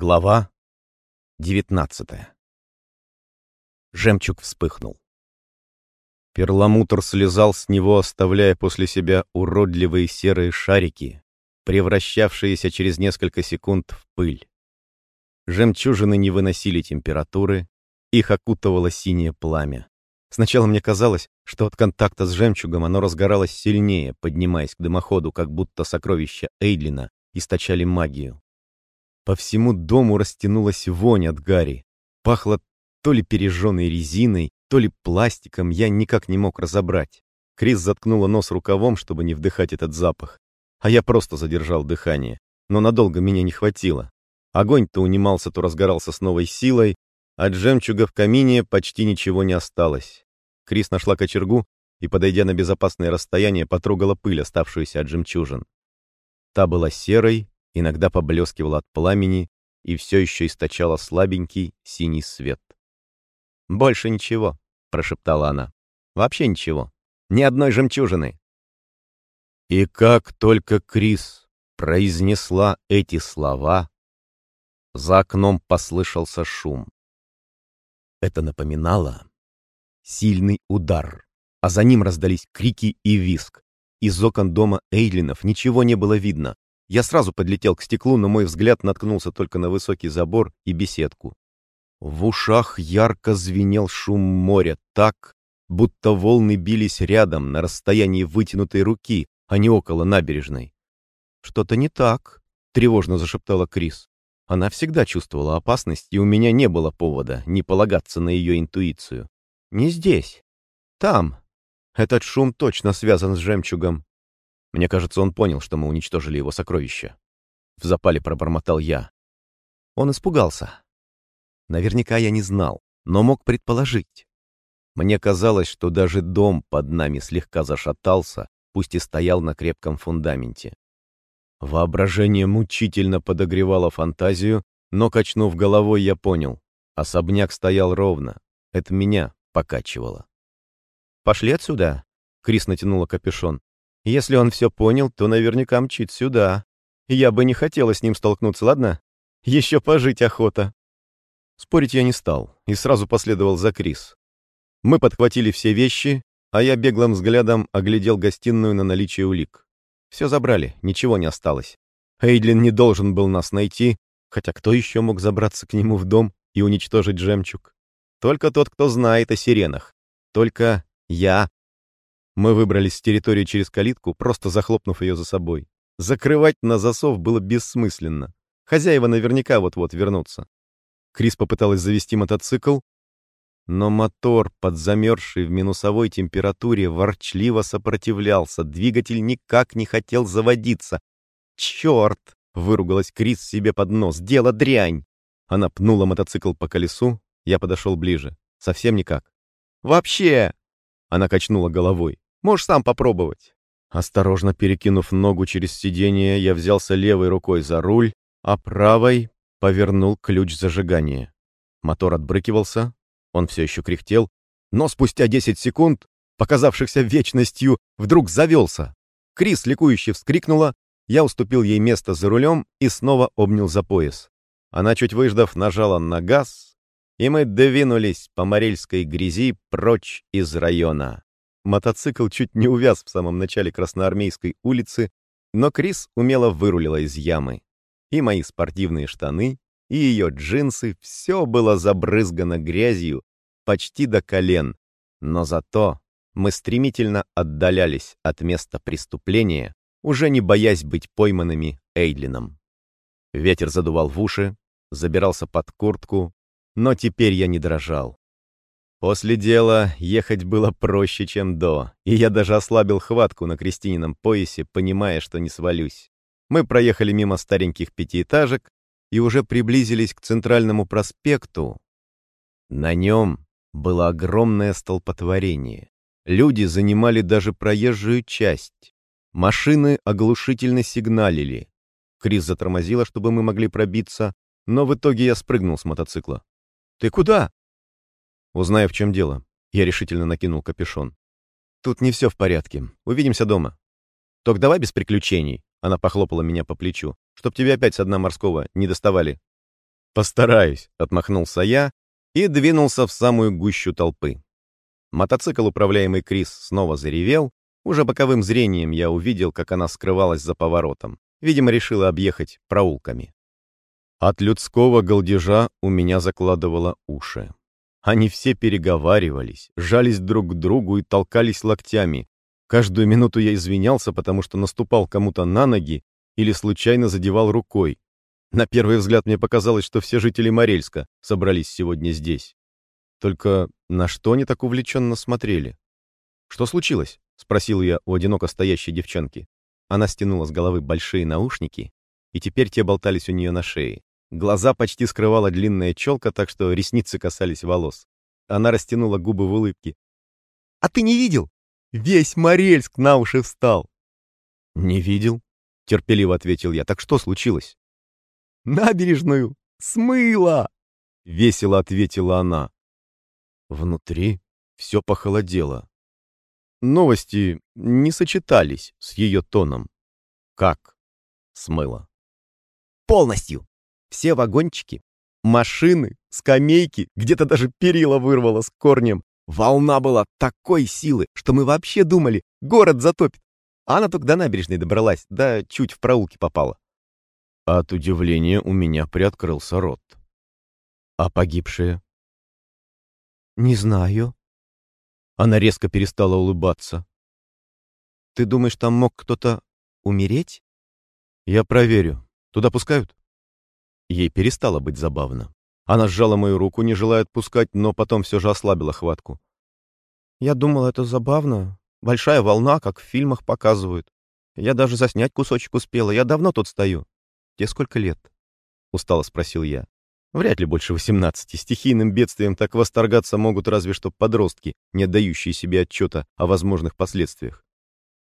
Глава 19 Жемчуг вспыхнул. Перламутр слезал с него, оставляя после себя уродливые серые шарики, превращавшиеся через несколько секунд в пыль. Жемчужины не выносили температуры, их окутывало синее пламя. Сначала мне казалось, что от контакта с жемчугом оно разгоралось сильнее, поднимаясь к дымоходу, как будто сокровища Эйдлина источали магию. По всему дому растянулась вонь от гари. Пахло то ли пережженной резиной, то ли пластиком, я никак не мог разобрать. Крис заткнула нос рукавом, чтобы не вдыхать этот запах. А я просто задержал дыхание. Но надолго меня не хватило. Огонь то унимался, то разгорался с новой силой. От жемчуга в камине почти ничего не осталось. Крис нашла кочергу и, подойдя на безопасное расстояние, потрогала пыль, оставшуюся от жемчужин. Та была серой, иногда поблескивала от пламени и все еще источала слабенький синий свет. «Больше ничего», — прошептала она. «Вообще ничего. Ни одной жемчужины». И как только Крис произнесла эти слова, за окном послышался шум. Это напоминало сильный удар, а за ним раздались крики и виск. Из окон дома Эйлинов ничего не было видно, я сразу подлетел к стеклу, но мой взгляд наткнулся только на высокий забор и беседку. В ушах ярко звенел шум моря так, будто волны бились рядом, на расстоянии вытянутой руки, а не около набережной. «Что-то не так», — тревожно зашептала Крис. Она всегда чувствовала опасность, и у меня не было повода не полагаться на ее интуицию. «Не здесь. Там. Этот шум точно связан с жемчугом. Мне кажется, он понял, что мы уничтожили его сокровища. В запале пробормотал я. Он испугался. Наверняка я не знал, но мог предположить. Мне казалось, что даже дом под нами слегка зашатался, пусть и стоял на крепком фундаменте. Воображение мучительно подогревало фантазию, но, качнув головой, я понял. Особняк стоял ровно. Это меня покачивало. «Пошли отсюда!» — Крис натянула капюшон. Если он все понял, то наверняка мчит сюда. Я бы не хотела с ним столкнуться, ладно? Еще пожить охота. Спорить я не стал и сразу последовал за Крис. Мы подхватили все вещи, а я беглым взглядом оглядел гостиную на наличие улик. Все забрали, ничего не осталось. Эйдлин не должен был нас найти, хотя кто еще мог забраться к нему в дом и уничтожить жемчуг? Только тот, кто знает о сиренах. Только я мы выбрались с территории через калитку, просто захлопнув ее за собой. Закрывать на засов было бессмысленно. Хозяева наверняка вот-вот вернутся. Крис попыталась завести мотоцикл, но мотор, подзамерзший в минусовой температуре, ворчливо сопротивлялся. Двигатель никак не хотел заводиться. «Черт!» — выругалась Крис себе под нос. «Дело дрянь!» Она пнула мотоцикл по колесу, я подошел ближе. Совсем никак. «Вообще!» Она качнула головой. Можешь сам попробовать». Осторожно перекинув ногу через сиденье, я взялся левой рукой за руль, а правой повернул ключ зажигания. Мотор отбрыкивался, он все еще кряхтел, но спустя 10 секунд, показавшихся вечностью, вдруг завелся. Крис ликующе вскрикнула, я уступил ей место за рулем и снова обнял за пояс. Она, чуть выждав, нажала на газ, и мы двинулись по морельской грязи прочь из района. Мотоцикл чуть не увяз в самом начале Красноармейской улицы, но Крис умело вырулила из ямы. И мои спортивные штаны, и ее джинсы — все было забрызгано грязью почти до колен. Но зато мы стремительно отдалялись от места преступления, уже не боясь быть пойманными Эйдлином. Ветер задувал в уши, забирался под куртку, но теперь я не дрожал. После дела ехать было проще, чем до, и я даже ослабил хватку на Кристинином поясе, понимая, что не свалюсь. Мы проехали мимо стареньких пятиэтажек и уже приблизились к центральному проспекту. На нем было огромное столпотворение. Люди занимали даже проезжую часть. Машины оглушительно сигналили. Крис затормозила, чтобы мы могли пробиться, но в итоге я спрыгнул с мотоцикла. «Ты куда?» Узнаю, в чем дело. Я решительно накинул капюшон. Тут не все в порядке. Увидимся дома. Только давай без приключений. Она похлопала меня по плечу. Чтоб тебе опять с дна морского не доставали. «Постараюсь», — отмахнулся я и двинулся в самую гущу толпы. Мотоцикл, управляемый Крис, снова заревел. Уже боковым зрением я увидел, как она скрывалась за поворотом. Видимо, решила объехать проулками. От людского голдежа у меня закладывало уши. Они все переговаривались, жались друг к другу и толкались локтями. Каждую минуту я извинялся, потому что наступал кому-то на ноги или случайно задевал рукой. На первый взгляд мне показалось, что все жители Морельска собрались сегодня здесь. Только на что они так увлеченно смотрели? «Что случилось?» — спросил я у одиноко стоящей девчонки. Она стянула с головы большие наушники, и теперь те болтались у нее на шее. Глаза почти скрывала длинная челка, так что ресницы касались волос. Она растянула губы в улыбке. «А ты не видел? Весь Морельск на уши встал!» «Не видел», — терпеливо ответил я. «Так что случилось?» набережную смыло!» — весело ответила она. Внутри все похолодело. Новости не сочетались с ее тоном. Как смыло? Полностью. Все вагончики, машины, скамейки, где-то даже перила вырвало с корнем. Волна была такой силы, что мы вообще думали, город затопит. А она только до набережной добралась, да чуть в проулки попала. От удивления у меня приоткрылся рот. А погибшие? Не знаю. Она резко перестала улыбаться. Ты думаешь, там мог кто-то умереть? Я проверю. Туда пускают? Ей перестало быть забавно. Она сжала мою руку, не желая отпускать, но потом все же ослабила хватку. Я думал, это забавно. Большая волна, как в фильмах показывают. Я даже заснять кусочек успела. Я давно тут стою. «Тебе сколько лет?» — устало спросил я. «Вряд ли больше восемнадцати. Стихийным бедствием так восторгаться могут разве что подростки, не отдающие себе отчета о возможных последствиях».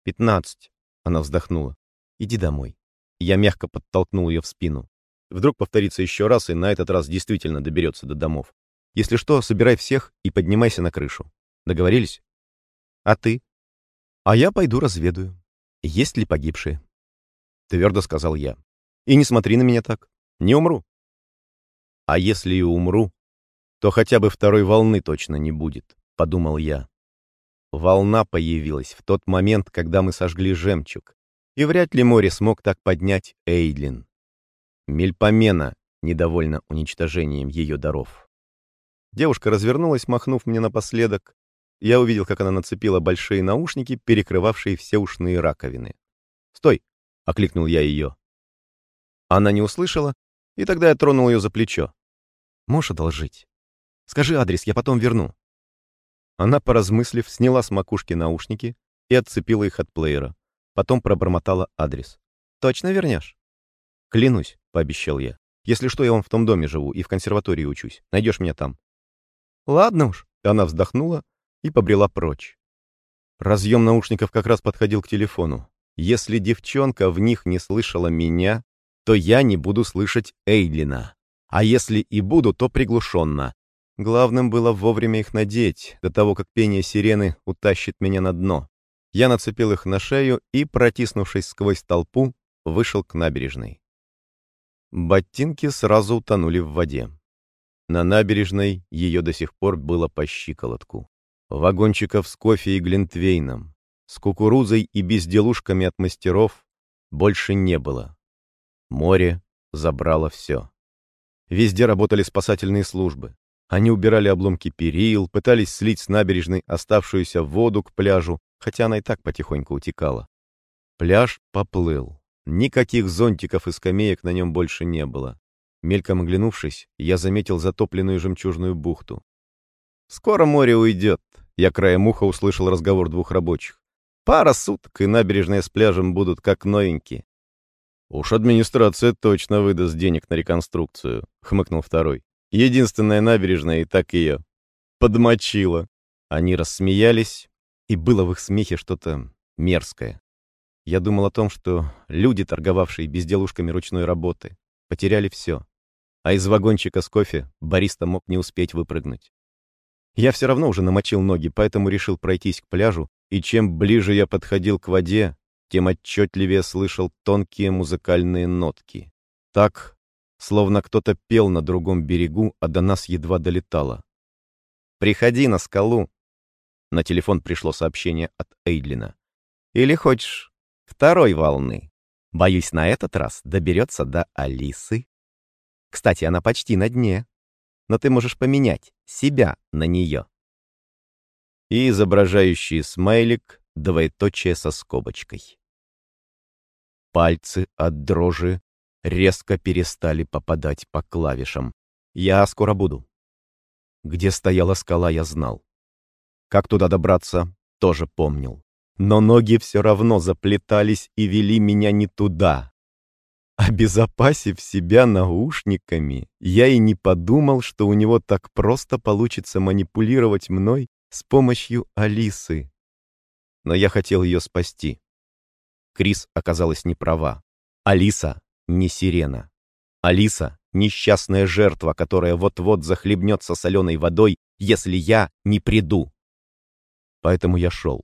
«Пятнадцать», — она вздохнула. «Иди домой». Я мягко подтолкнул ее в спину. Вдруг повторится еще раз, и на этот раз действительно доберется до домов. Если что, собирай всех и поднимайся на крышу. Договорились? А ты? А я пойду разведаю. Есть ли погибшие? Твердо сказал я. И не смотри на меня так. Не умру. А если и умру, то хотя бы второй волны точно не будет, подумал я. Волна появилась в тот момент, когда мы сожгли жемчуг, и вряд ли море смог так поднять Эйдлин. Мельпомена недовольна уничтожением ее даров. Девушка развернулась, махнув мне напоследок. Я увидел, как она нацепила большие наушники, перекрывавшие все ушные раковины. «Стой!» — окликнул я ее. Она не услышала, и тогда я тронул ее за плечо. «Можешь одолжить? Скажи адрес, я потом верну». Она, поразмыслив, сняла с макушки наушники и отцепила их от плеера. Потом пробормотала адрес. «Точно вернешь?» «Клянусь», — пообещал я. «Если что, я вон в том доме живу и в консерватории учусь. Найдешь меня там». «Ладно уж», — она вздохнула и побрела прочь. Разъем наушников как раз подходил к телефону. Если девчонка в них не слышала меня, то я не буду слышать Эйдлина. А если и буду, то приглушенно. Главным было вовремя их надеть, до того, как пение сирены утащит меня на дно. Я нацепил их на шею и, протиснувшись сквозь толпу, вышел к набережной. Ботинки сразу утонули в воде. На набережной ее до сих пор было по щиколотку. Вагончиков с кофе и глинтвейном, с кукурузой и безделушками от мастеров больше не было. Море забрало все. Везде работали спасательные службы. Они убирали обломки перил, пытались слить с набережной оставшуюся воду к пляжу, хотя она и так потихоньку утекала. Пляж поплыл. Никаких зонтиков и скамеек на нем больше не было. Мельком оглянувшись, я заметил затопленную жемчужную бухту. «Скоро море уйдет», — я краем уха услышал разговор двух рабочих. «Пара суток, и набережная с пляжем будут как новенькие. «Уж администрация точно выдаст денег на реконструкцию», — хмыкнул второй. «Единственная набережная и так ее подмочила». Они рассмеялись, и было в их смехе что-то мерзкое. Я думал о том, что люди, торговавшие безделушками ручной работы, потеряли все. А из вагончика с кофе бариста мог не успеть выпрыгнуть. Я все равно уже намочил ноги, поэтому решил пройтись к пляжу, и чем ближе я подходил к воде, тем отчетливее слышал тонкие музыкальные нотки. Так, словно кто-то пел на другом берегу, а до нас едва долетало. «Приходи на скалу!» На телефон пришло сообщение от Эйдлина. «Или хочешь второй волны?» Боюсь, на этот раз доберется до Алисы. Кстати, она почти на дне. Но ты можешь поменять себя на нее. И изображающий смайлик, двоеточие со скобочкой. Пальцы от дрожи резко перестали попадать по клавишам. Я скоро буду. Где стояла скала, я знал. Как туда добраться, тоже помнил но ноги все равно заплетались и вели меня не туда. Обезопасив себя наушниками, я и не подумал, что у него так просто получится манипулировать мной с помощью Алисы. Но я хотел ее спасти. Крис оказалась не права. Алиса не сирена. Алиса — несчастная жертва, которая вот-вот захлебнется соленой водой, если я не приду. Поэтому я шел.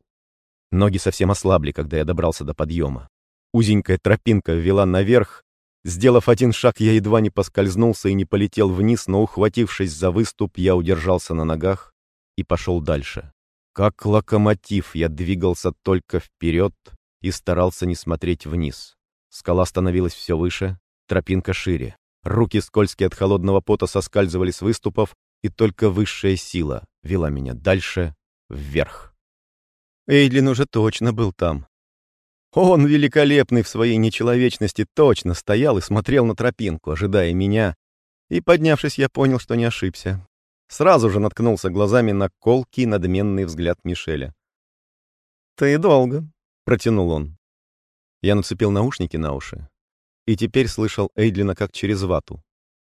Ноги совсем ослабли, когда я добрался до подъема. Узенькая тропинка вела наверх. Сделав один шаг, я едва не поскользнулся и не полетел вниз, но, ухватившись за выступ, я удержался на ногах и пошел дальше. Как локомотив я двигался только вперед и старался не смотреть вниз. Скала становилась все выше, тропинка шире. Руки, скользкие от холодного пота, соскальзывали с выступов, и только высшая сила вела меня дальше, вверх. Эйдлин уже точно был там. Он, великолепный в своей нечеловечности, точно стоял и смотрел на тропинку, ожидая меня. И, поднявшись, я понял, что не ошибся. Сразу же наткнулся глазами на колкий, надменный взгляд Мишеля. «Ты долго», — протянул он. Я нацепил наушники на уши и теперь слышал Эйдлина как через вату.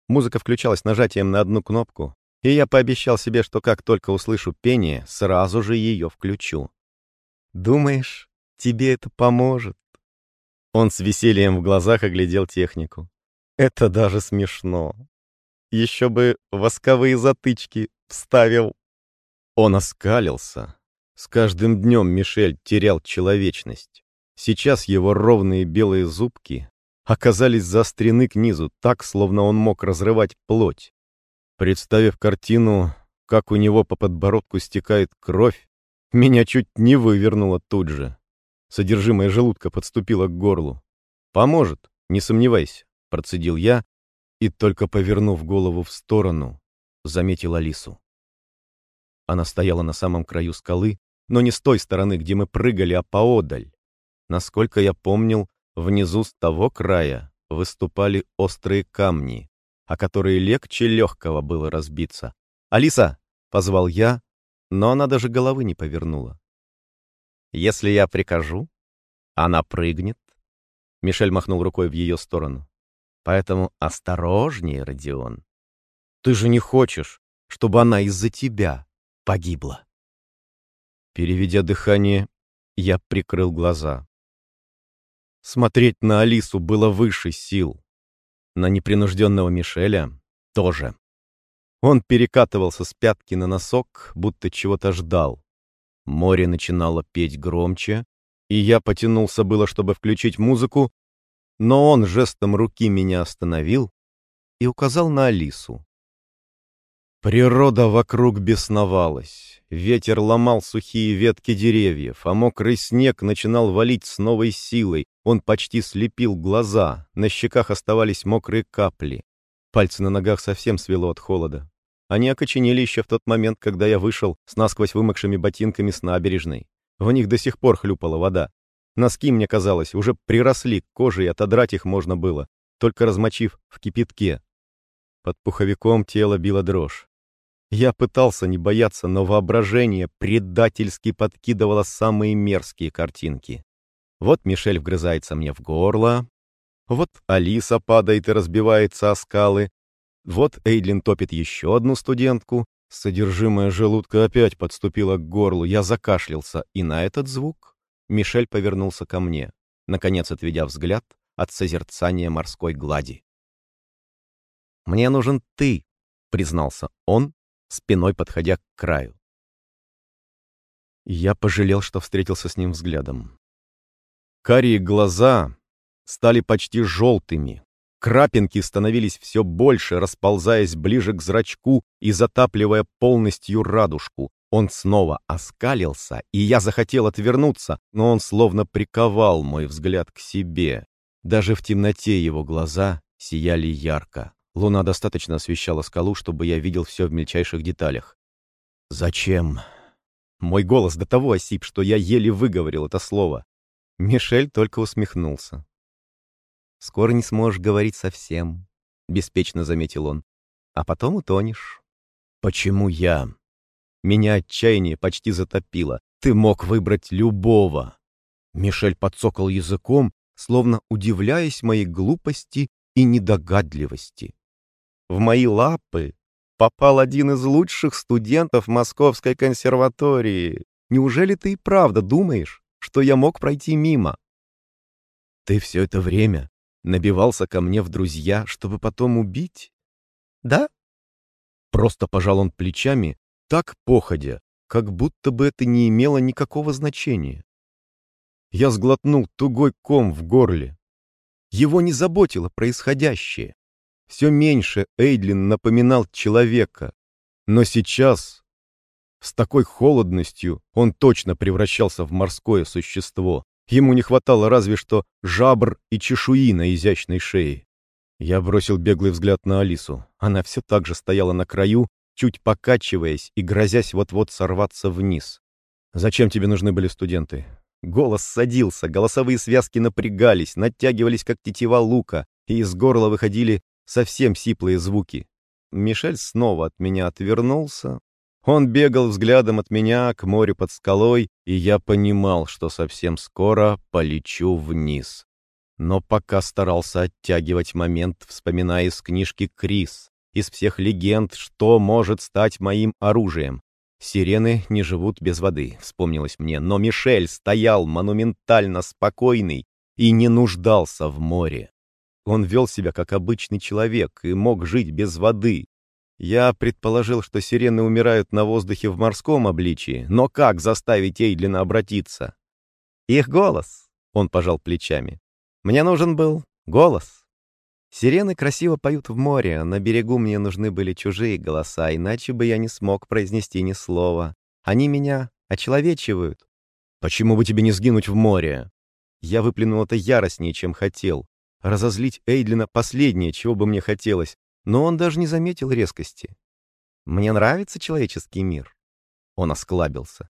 Музыка включалась нажатием на одну кнопку, и я пообещал себе, что как только услышу пение, сразу же ее включу. Думаешь, тебе это поможет?» Он с весельем в глазах оглядел технику. «Это даже смешно. Еще бы восковые затычки вставил». Он оскалился. С каждым днем Мишель терял человечность. Сейчас его ровные белые зубки оказались заострены к низу, так, словно он мог разрывать плоть. Представив картину, как у него по подбородку стекает кровь, меня чуть не вывернуло тут же. Содержимое желудка подступило к горлу. «Поможет, не сомневайся», — процедил я, и только повернув голову в сторону, заметил Алису. Она стояла на самом краю скалы, но не с той стороны, где мы прыгали, а поодаль. Насколько я помнил, внизу с того края выступали острые камни, о которые легче легкого было разбиться. «Алиса!» — позвал я, но она даже головы не повернула. «Если я прикажу, она прыгнет», — Мишель махнул рукой в ее сторону. «Поэтому осторожнее, Родион. Ты же не хочешь, чтобы она из-за тебя погибла». Переведя дыхание, я прикрыл глаза. Смотреть на Алису было выше сил. На непринужденного Мишеля тоже. Он перекатывался с пятки на носок, будто чего-то ждал. Море начинало петь громче, и я потянулся было, чтобы включить музыку, но он жестом руки меня остановил и указал на Алису. Природа вокруг бесновалась. Ветер ломал сухие ветки деревьев, а мокрый снег начинал валить с новой силой. Он почти слепил глаза, на щеках оставались мокрые капли. Пальцы на ногах совсем свело от холода. Они окоченели еще в тот момент, когда я вышел с насквозь вымокшими ботинками с набережной. В них до сих пор хлюпала вода. Носки, мне казалось, уже приросли к коже, и отодрать их можно было, только размочив в кипятке. Под пуховиком тело било дрожь. Я пытался не бояться, но воображение предательски подкидывало самые мерзкие картинки. Вот Мишель вгрызается мне в горло, вот Алиса падает и разбивается о скалы, вот Эйдлин топит еще одну студентку. Содержимое желудка опять подступило к горлу. Я закашлялся, и на этот звук Мишель повернулся ко мне, наконец отведя взгляд от созерцания морской глади. «Мне нужен ты», — признался он, спиной подходя к краю. Я пожалел, что встретился с ним взглядом. Карие глаза стали почти желтыми, Крапинки становились все больше, расползаясь ближе к зрачку и затапливая полностью радужку. Он снова оскалился, и я захотел отвернуться, но он словно приковал мой взгляд к себе. Даже в темноте его глаза сияли ярко. Луна достаточно освещала скалу, чтобы я видел все в мельчайших деталях. «Зачем?» Мой голос до того осип, что я еле выговорил это слово. Мишель только усмехнулся. «Скоро не сможешь говорить совсем», — беспечно заметил он. «А потом утонешь». «Почему я?» Меня отчаяние почти затопило. Ты мог выбрать любого. Мишель подсокал языком, словно удивляясь моей глупости и недогадливости. В мои лапы попал один из лучших студентов Московской консерватории. Неужели ты и правда думаешь, что я мог пройти мимо? Ты все это время набивался ко мне в друзья, чтобы потом убить? Да? Просто пожал он плечами, так походя, как будто бы это не имело никакого значения. Я сглотнул тугой ком в горле. Его не заботило происходящее. Все меньше Эйдлин напоминал человека. Но сейчас, с такой холодностью, он точно превращался в морское существо. Ему не хватало разве что жабр и чешуи на изящной шее. Я бросил беглый взгляд на Алису. Она все так же стояла на краю, чуть покачиваясь и грозясь вот-вот сорваться вниз. «Зачем тебе нужны были студенты?» Голос садился, голосовые связки напрягались, натягивались, как тетива лука, и из горла выходили совсем сиплые звуки. Мишель снова от меня отвернулся. Он бегал взглядом от меня к морю под скалой, и я понимал, что совсем скоро полечу вниз. Но пока старался оттягивать момент, вспоминая из книжки Крис, из всех легенд, что может стать моим оружием. Сирены не живут без воды, вспомнилось мне, но Мишель стоял монументально спокойный и не нуждался в море. Он вел себя как обычный человек и мог жить без воды. Я предположил, что сирены умирают на воздухе в морском обличии, но как заставить Эйдлина обратиться? «Их голос», — он пожал плечами. «Мне нужен был голос». Сирены красиво поют в море, а на берегу мне нужны были чужие голоса, иначе бы я не смог произнести ни слова. Они меня очеловечивают. Почему бы тебе не сгинуть в море? Я выплюнул это яростнее, чем хотел. Разозлить Эйдлина последнее, чего бы мне хотелось, но он даже не заметил резкости. Мне нравится человеческий мир. Он осклабился.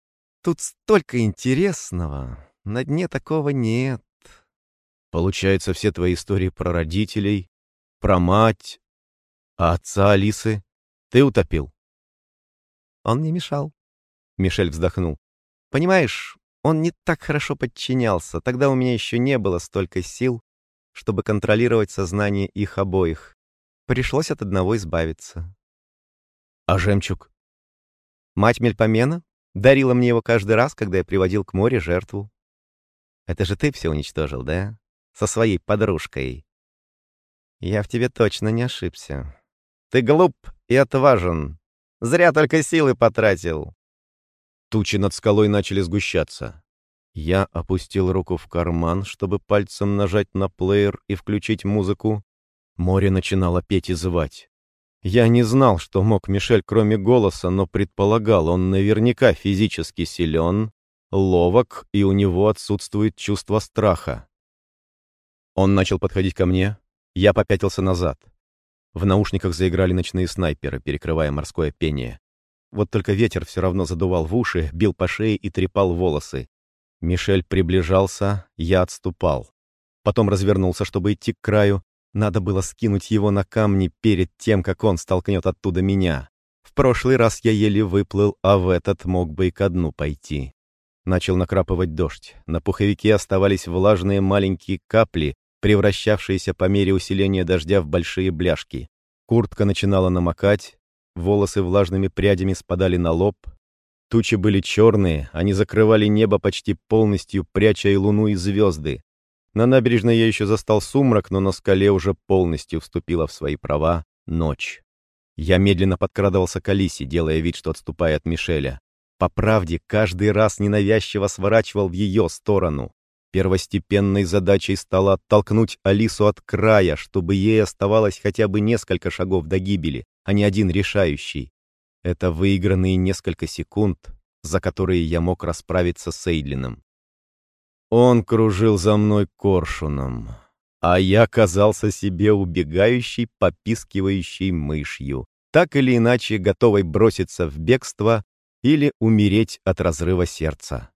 Тут столько интересного, на дне такого нет. Получается, все твои истории про родителей, про мать, а отца Алисы ты утопил? Он не мешал. Мишель вздохнул. Понимаешь, он не так хорошо подчинялся. Тогда у меня еще не было столько сил, чтобы контролировать сознание их обоих. Пришлось от одного избавиться. А жемчуг? Мать Мельпомена дарила мне его каждый раз, когда я приводил к морю жертву. Это же ты все уничтожил, да? со своей подружкой. Я в тебе точно не ошибся. Ты глуп и отважен. Зря только силы потратил. Тучи над скалой начали сгущаться. Я опустил руку в карман, чтобы пальцем нажать на плеер и включить музыку. Море начинало петь и звать. Я не знал, что мог Мишель кроме голоса, но предполагал, он наверняка физически силен, ловок, и у него отсутствует чувство страха. Он начал подходить ко мне, я попятился назад. В наушниках заиграли ночные снайперы, перекрывая морское пение. Вот только ветер все равно задувал в уши, бил по шее и трепал волосы. Мишель приближался, я отступал. Потом развернулся, чтобы идти к краю. Надо было скинуть его на камни перед тем, как он столкнет оттуда меня. В прошлый раз я еле выплыл, а в этот мог бы и ко дну пойти. Начал накрапывать дождь. На пуховике оставались влажные маленькие капли, превращавшиеся по мере усиления дождя в большие бляшки. Куртка начинала намокать, волосы влажными прядями спадали на лоб. Тучи были черные, они закрывали небо почти полностью, пряча и луну, и звезды. На набережной я еще застал сумрак, но на скале уже полностью вступила в свои права ночь. Я медленно подкрадывался к Алисе, делая вид, что отступая от Мишеля. По правде, каждый раз ненавязчиво сворачивал в ее сторону. Первостепенной задачей стало оттолкнуть Алису от края, чтобы ей оставалось хотя бы несколько шагов до гибели, а не один решающий. Это выигранные несколько секунд, за которые я мог расправиться с Эйдлином. Он кружил за мной коршуном, а я казался себе убегающей, попискивающей мышью, так или иначе готовой броситься в бегство или умереть от разрыва сердца.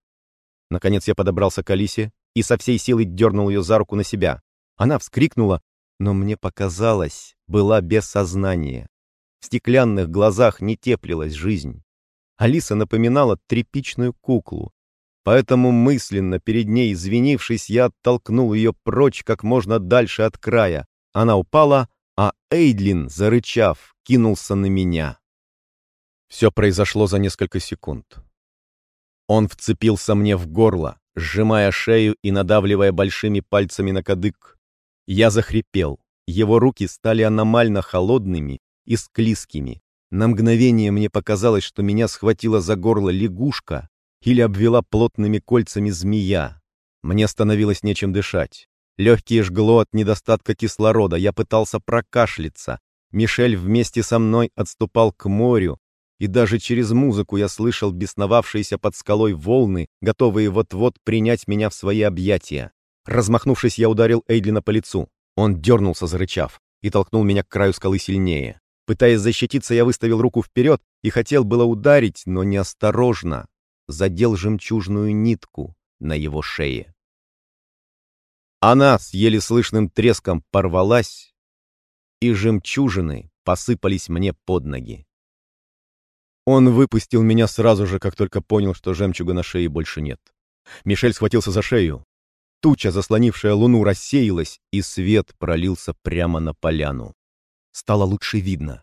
Наконец я подобрался к Алисе и со всей силы дернул ее за руку на себя. Она вскрикнула, но мне показалось, была без сознания. В стеклянных глазах не теплилась жизнь. Алиса напоминала тряпичную куклу. Поэтому мысленно перед ней извинившись, я оттолкнул ее прочь как можно дальше от края. Она упала, а Эйдлин, зарычав, кинулся на меня. Все произошло за несколько секунд. Он вцепился мне в горло, сжимая шею и надавливая большими пальцами на кадык. Я захрипел. Его руки стали аномально холодными и склизкими. На мгновение мне показалось, что меня схватила за горло лягушка или обвела плотными кольцами змея. Мне становилось нечем дышать. Легкие жгло от недостатка кислорода. Я пытался прокашляться. Мишель вместе со мной отступал к морю, и даже через музыку я слышал бесновавшиеся под скалой волны, готовые вот-вот принять меня в свои объятия. Размахнувшись, я ударил Эйдлина по лицу. Он дернулся, зарычав, и толкнул меня к краю скалы сильнее. Пытаясь защититься, я выставил руку вперед и хотел было ударить, но неосторожно задел жемчужную нитку на его шее. Она с еле слышным треском порвалась, и жемчужины посыпались мне под ноги. Он выпустил меня сразу же, как только понял, что жемчуга на шее больше нет. Мишель схватился за шею. Туча, заслонившая луну, рассеялась, и свет пролился прямо на поляну. Стало лучше видно.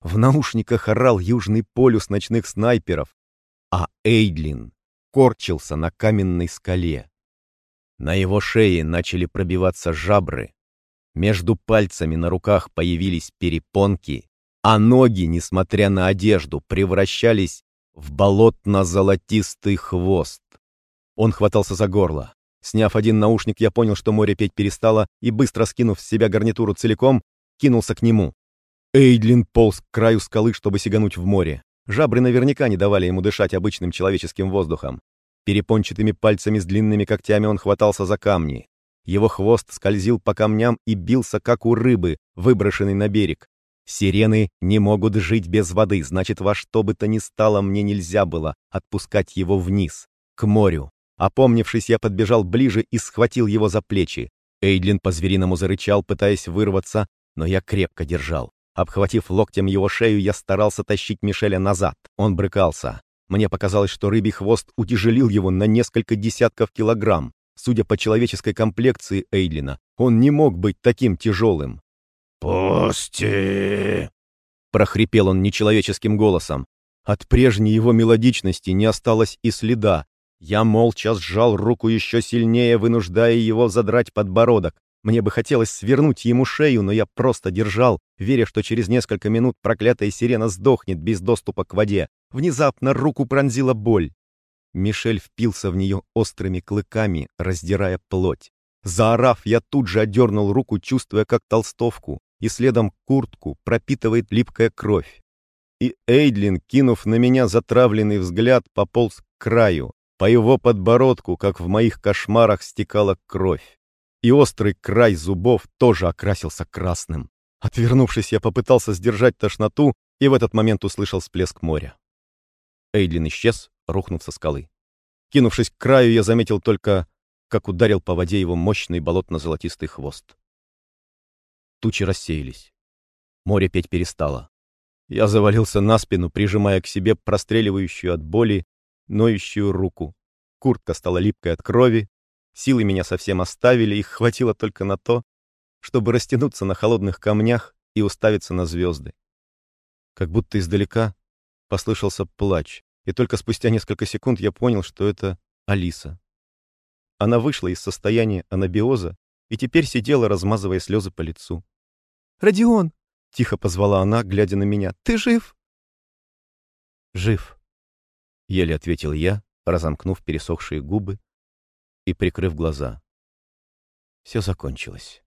В наушниках орал южный полюс ночных снайперов, а Эйдлин корчился на каменной скале. На его шее начали пробиваться жабры, между пальцами на руках появились перепонки, а ноги, несмотря на одежду, превращались в болотно-золотистый хвост. Он хватался за горло. Сняв один наушник, я понял, что море петь перестало, и, быстро скинув с себя гарнитуру целиком, кинулся к нему. Эйдлин полз к краю скалы, чтобы сигануть в море. Жабры наверняка не давали ему дышать обычным человеческим воздухом. Перепончатыми пальцами с длинными когтями он хватался за камни. Его хвост скользил по камням и бился, как у рыбы, выброшенной на берег. Сирены не могут жить без воды, значит, во что бы то ни стало мне нельзя было отпускать его вниз, к морю. Опомнившись, я подбежал ближе и схватил его за плечи. Эйдлин по-звериному зарычал, пытаясь вырваться, но я крепко держал. Обхватив локтем его шею, я старался тащить Мишеля назад. Он брыкался. Мне показалось, что рыбий хвост утяжелил его на несколько десятков килограмм. Судя по человеческой комплекции Эйдлина, он не мог быть таким тяжелым. «Пусти!» — прохрипел он нечеловеческим голосом. От прежней его мелодичности не осталось и следа. Я молча сжал руку еще сильнее, вынуждая его задрать подбородок. Мне бы хотелось свернуть ему шею, но я просто держал, веря, что через несколько минут проклятая сирена сдохнет без доступа к воде. Внезапно руку пронзила боль. Мишель впился в нее острыми клыками, раздирая плоть. Заорав, я тут же отдернул руку, чувствуя, как толстовку, и следом куртку пропитывает липкая кровь. И Эйдлин, кинув на меня затравленный взгляд, пополз к краю. По его подбородку, как в моих кошмарах, стекала кровь. И острый край зубов тоже окрасился красным. Отвернувшись, я попытался сдержать тошноту и в этот момент услышал всплеск моря. Эйдлин исчез, рухнув со скалы. Кинувшись к краю, я заметил только, как ударил по воде его мощный болотно-золотистый хвост. Тучи рассеялись. Море петь перестало. Я завалился на спину, прижимая к себе простреливающую от боли, ноющую руку. Куртка стала липкой от крови, силы меня совсем оставили, их хватило только на то, чтобы растянуться на холодных камнях и уставиться на звезды. Как будто издалека послышался плач и только спустя несколько секунд я понял, что это Алиса. Она вышла из состояния анабиоза и теперь сидела, размазывая слезы по лицу. «Родион!» — тихо позвала она, глядя на меня. «Ты жив?» «Жив», — еле ответил я, разомкнув пересохшие губы и прикрыв глаза. Все закончилось.